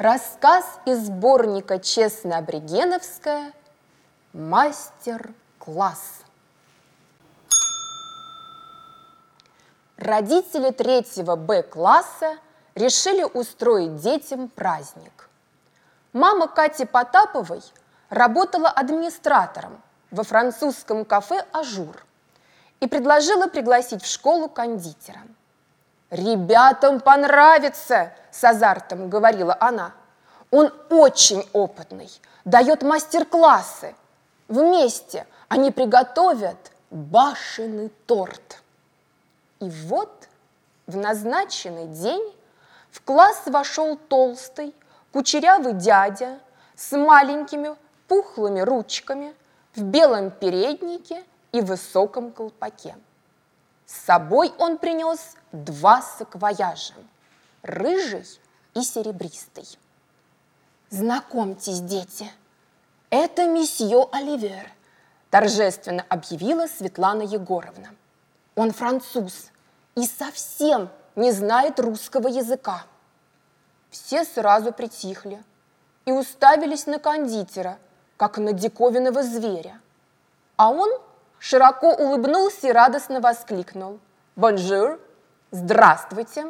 Рассказ из сборника «Честно-абригеновская» «Мастер-класс». Родители третьего Б-класса решили устроить детям праздник. Мама Кати Потаповой работала администратором во французском кафе «Ажур» и предложила пригласить в школу кондитера – «Ребятам понравится!» – с азартом говорила она. «Он очень опытный, дает мастер-классы. Вместе они приготовят башенный торт». И вот в назначенный день в класс вошел толстый, кучерявый дядя с маленькими пухлыми ручками в белом переднике и высоком колпаке. С собой он принес два саквояжа – рыжий и серебристый. «Знакомьтесь, дети, это месье Оливер», – торжественно объявила Светлана Егоровна. «Он француз и совсем не знает русского языка». Все сразу притихли и уставились на кондитера, как на диковинного зверя. А он – широко улыбнулся и радостно воскликнул. «Bonjour! Здравствуйте!»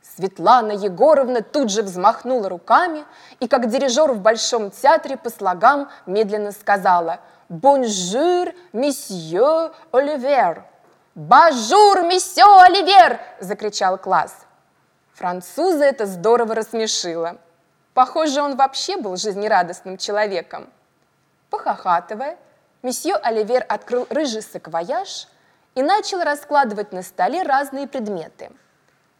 Светлана Егоровна тут же взмахнула руками и, как дирижер в Большом театре по слогам, медленно сказала «Bonjour, месье Оливер!» «Bonjour, месье Оливер!» – закричал класс. Француза это здорово рассмешило. Похоже, он вообще был жизнерадостным человеком. Похохатывая, месье Оливер открыл рыжий саквояж и начал раскладывать на столе разные предметы.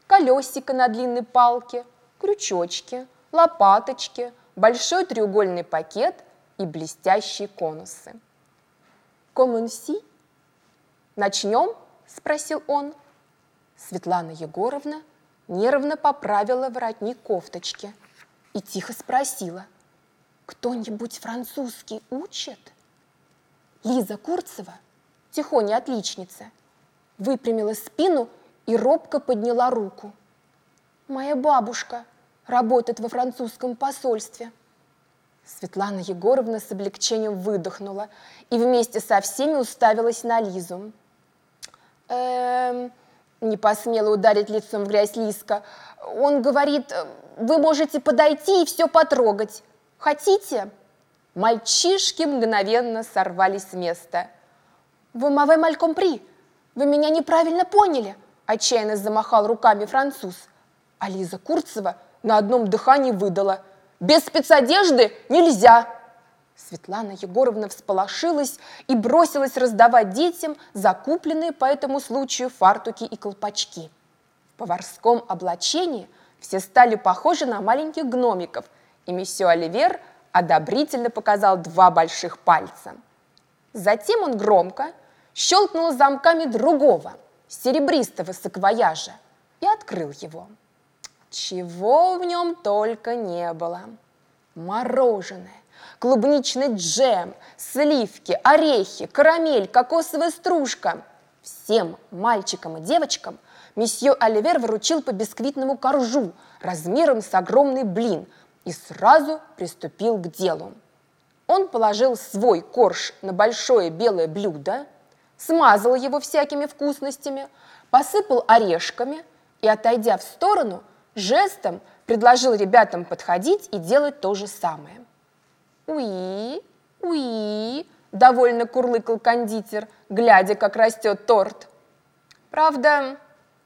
Колесико на длинной палке, крючочки, лопаточки, большой треугольный пакет и блестящие конусы. «Коммунси?» «Начнем?» – спросил он. Светлана Егоровна нервно поправила воротник кофточки и тихо спросила, «Кто-нибудь французский учит?» Лиза Курцева, тихоня отличница, выпрямила спину и робко подняла руку. «Моя бабушка работает во французском посольстве». Светлана Егоровна с облегчением выдохнула и вместе со всеми уставилась на Лизу. «Эм...» – не посмела ударить лицом в грязь Лизка. «Он говорит, вы можете подойти и все потрогать. Хотите?» Мальчишки мгновенно сорвались с места. «Вы маве маль компри! Вы меня неправильно поняли!» Отчаянно замахал руками француз. А Лиза Курцева на одном дыхании выдала. «Без спецодежды нельзя!» Светлана Егоровна всполошилась и бросилась раздавать детям закупленные по этому случаю фартуки и колпачки. В поварском облачении все стали похожи на маленьких гномиков, и месье Оливер – одобрительно показал два больших пальца. Затем он громко щелкнул замками другого, серебристого саквояжа и открыл его. Чего в нем только не было. Мороженое, клубничный джем, сливки, орехи, карамель, кокосовая стружка. Всем мальчикам и девочкам месье Оливер вручил по бисквитному коржу размером с огромный блин – и сразу приступил к делу. Он положил свой корж на большое белое блюдо, смазал его всякими вкусностями, посыпал орешками и, отойдя в сторону, жестом предложил ребятам подходить и делать то же самое. «Уи, уи!» – довольно курлыкал кондитер, глядя, как растет торт. Правда,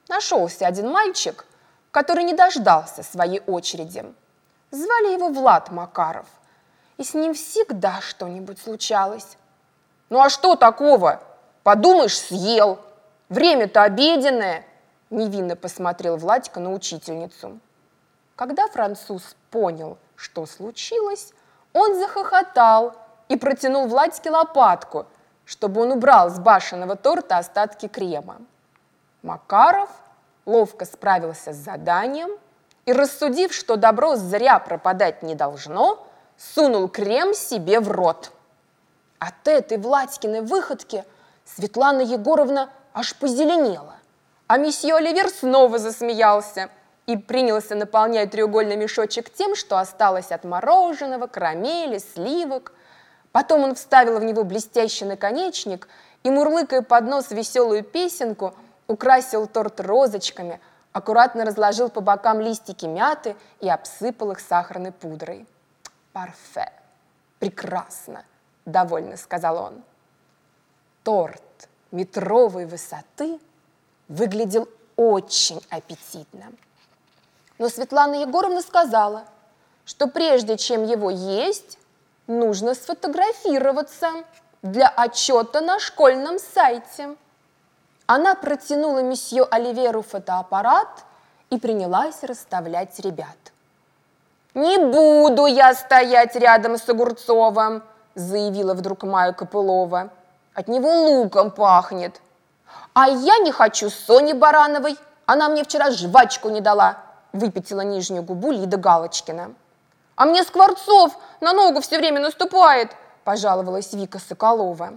нашелся один мальчик, который не дождался своей очереди – Звали его Влад Макаров, и с ним всегда что-нибудь случалось. «Ну а что такого? Подумаешь, съел. Время-то обеденное!» Невинно посмотрел Владька на учительницу. Когда француз понял, что случилось, он захохотал и протянул Владьке лопатку, чтобы он убрал с башенного торта остатки крема. Макаров ловко справился с заданием – и, рассудив, что добро зря пропадать не должно, сунул крем себе в рот. От этой Владькиной выходки Светлана Егоровна аж позеленела, а месье Оливер снова засмеялся и принялся наполнять треугольный мешочек тем, что осталось от мороженого, карамели, сливок. Потом он вставил в него блестящий наконечник и, мурлыкая под нос веселую песенку, украсил торт розочками, аккуратно разложил по бокам листики мяты и обсыпал их сахарной пудрой. «Парфе! Прекрасно!» – довольно сказал он. Торт метровой высоты выглядел очень аппетитно. Но Светлана Егоровна сказала, что прежде чем его есть, нужно сфотографироваться для отчета на школьном сайте. Она протянула месье Оливеру фотоаппарат и принялась расставлять ребят. «Не буду я стоять рядом с Огурцовым», заявила вдруг Майя Копылова. «От него луком пахнет». «А я не хочу Сони Барановой, она мне вчера жвачку не дала», выпятила нижнюю губу Лида Галочкина. «А мне Скворцов на ногу все время наступает», пожаловалась Вика Соколова.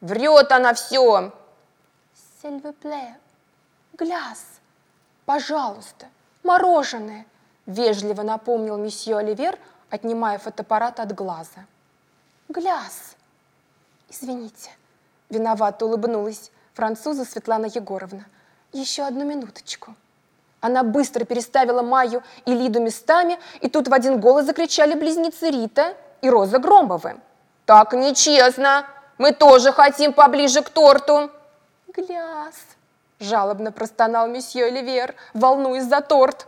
«Врет она все!» «Сильвепле, гляс, пожалуйста, мороженое!» вежливо напомнил месье Оливер, отнимая фотоаппарат от глаза. «Гляс!» «Извините», — виновато улыбнулась француза Светлана Егоровна. «Еще одну минуточку». Она быстро переставила Майю и Лиду местами, и тут в один голос закричали близнецы Рита и Роза Громовы. «Так нечестно! Мы тоже хотим поближе к торту!» «Гляс!» – жалобно простонал месье Оливер, волнуясь за торт.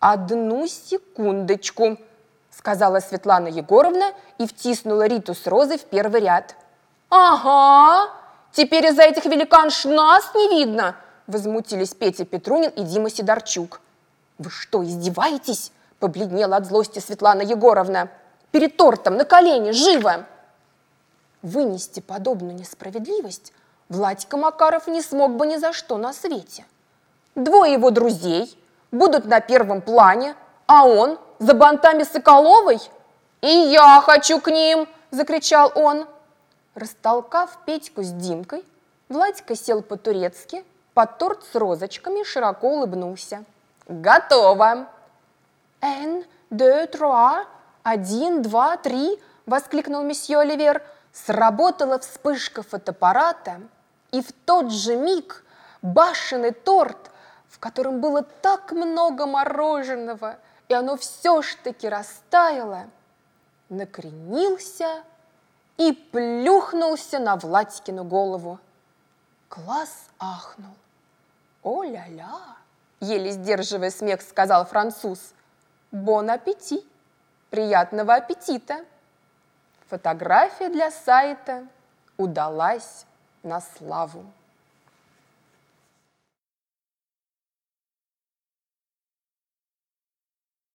«Одну секундочку!» – сказала Светлана Егоровна и втиснула Риту с Розой в первый ряд. «Ага! Теперь из-за этих великанш нас не видно!» – возмутились Петя Петрунин и Дима Сидорчук. «Вы что, издеваетесь?» – побледнела от злости Светлана Егоровна. «Перед тортом, на колени, живо!» Вынести подобную несправедливость Владька Макаров не смог бы ни за что на свете. Двое его друзей будут на первом плане, а он за бантами Соколовой? «И я хочу к ним!» – закричал он. Растолкав Петьку с Димкой, Владька сел по-турецки, под торт с розочками широко улыбнулся. «Готово!» «Эн, deux, trois, один, два, три!» – воскликнул месье Оливер – Сработала вспышка фотоаппарата, и в тот же миг башенный торт, в котором было так много мороженого, и оно все ж таки растаяло, накренился и плюхнулся на Владькину голову. Класс ахнул. «О-ля-ля!» – еле сдерживая смех, сказал француз. «Бон аппетит! Приятного аппетита!» Фотография для сайта удалась на славу.